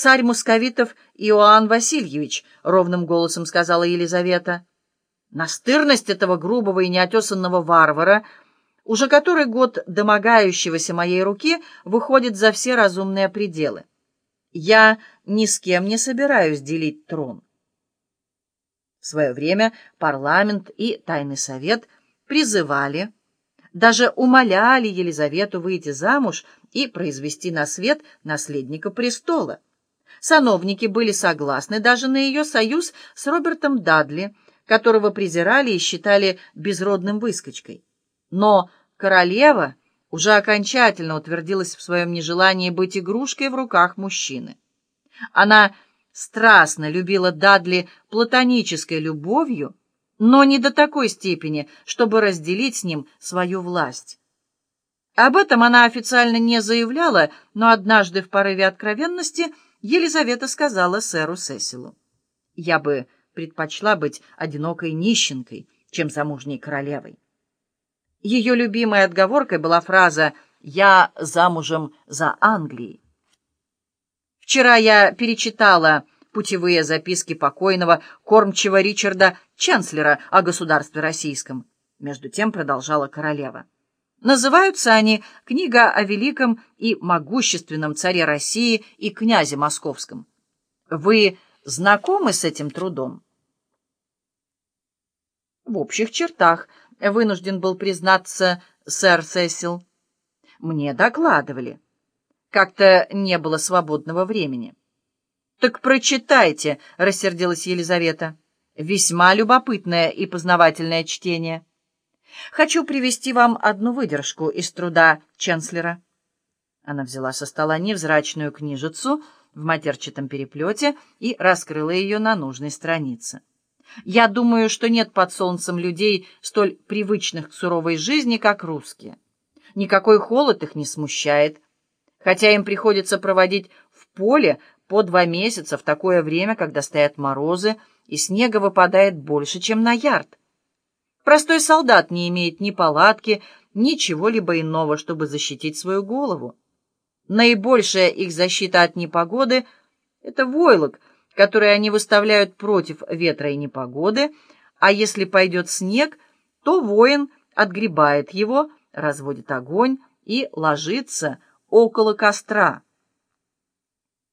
«Царь московитов Иоанн Васильевич», — ровным голосом сказала Елизавета. Настырность этого грубого и неотесанного варвара, уже который год домогающегося моей руки, выходит за все разумные пределы. Я ни с кем не собираюсь делить трон. В свое время парламент и тайный совет призывали, даже умоляли Елизавету выйти замуж и произвести на свет наследника престола. Сановники были согласны даже на ее союз с Робертом Дадли, которого презирали и считали безродным выскочкой. Но королева уже окончательно утвердилась в своем нежелании быть игрушкой в руках мужчины. Она страстно любила Дадли платонической любовью, но не до такой степени, чтобы разделить с ним свою власть. Об этом она официально не заявляла, но однажды в порыве откровенности Елизавета сказала сэру Сесилу. «Я бы предпочла быть одинокой нищенкой, чем замужней королевой. Ее любимой отговоркой была фраза «Я замужем за Англией». Вчера я перечитала путевые записки покойного кормчего Ричарда Ченслера о государстве российском. Между тем продолжала королева. Называются они «Книга о великом и могущественном царе России и князе московском». Вы знакомы с этим трудом? В общих чертах вынужден был признаться сэр Сесил. Мне докладывали. Как-то не было свободного времени. «Так прочитайте», — рассердилась Елизавета. «Весьма любопытное и познавательное чтение. Хочу привести вам одну выдержку из труда Ченслера». Она взяла со стола невзрачную книжицу в матерчатом переплете и раскрыла ее на нужной странице. Я думаю, что нет под солнцем людей, столь привычных к суровой жизни, как русские. Никакой холод их не смущает, хотя им приходится проводить в поле по два месяца в такое время, когда стоят морозы, и снега выпадает больше, чем на ярд. Простой солдат не имеет ни палатки, ни чего-либо иного, чтобы защитить свою голову. Наибольшая их защита от непогоды — это войлок, которые они выставляют против ветра и непогоды, а если пойдет снег, то воин отгребает его, разводит огонь и ложится около костра.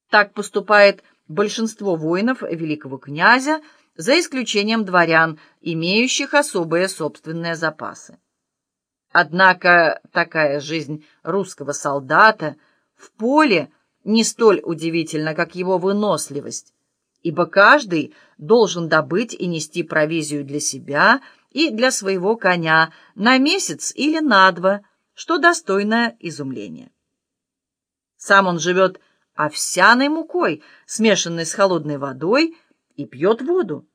Так поступает большинство воинов великого князя, за исключением дворян, имеющих особые собственные запасы. Однако такая жизнь русского солдата в поле не столь удивительна, как его выносливость, ибо каждый должен добыть и нести провизию для себя и для своего коня на месяц или на два, что достойно изумления. Сам он живет овсяной мукой, смешанной с холодной водой, и пьет воду.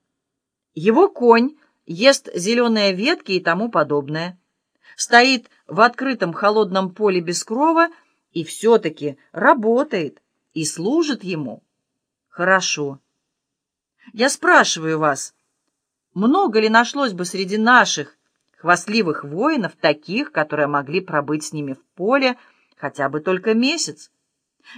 Его конь ест зеленые ветки и тому подобное, стоит в открытом холодном поле без крова и все-таки работает и служит ему. Хорошо. Я спрашиваю вас, много ли нашлось бы среди наших хвастливых воинов таких, которые могли пробыть с ними в поле хотя бы только месяц?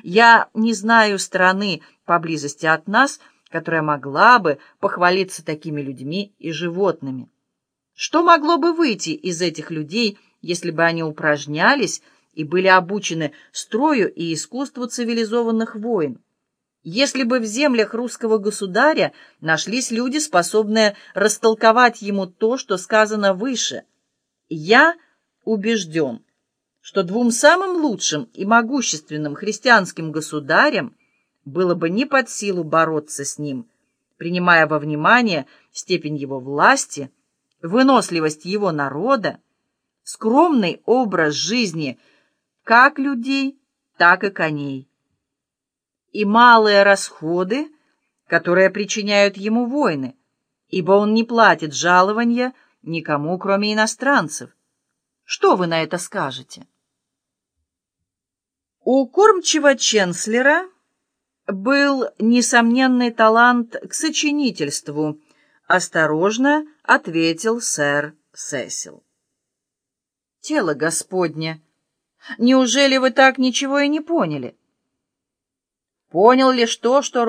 Я не знаю страны поблизости от нас, которая могла бы похвалиться такими людьми и животными. Что могло бы выйти из этих людей, если бы они упражнялись и были обучены строю и искусству цивилизованных войн? Если бы в землях русского государя нашлись люди, способные растолковать ему то, что сказано выше, я убежден, что двум самым лучшим и могущественным христианским государям было бы не под силу бороться с ним, принимая во внимание степень его власти, выносливость его народа, скромный образ жизни как людей, так и коней и малые расходы, которые причиняют ему войны, ибо он не платит жалования никому, кроме иностранцев. Что вы на это скажете? У кормчего Ченслера был несомненный талант к сочинительству, осторожно ответил сэр Сесил. Тело Господне, неужели вы так ничего и не поняли? Понял лишь то, что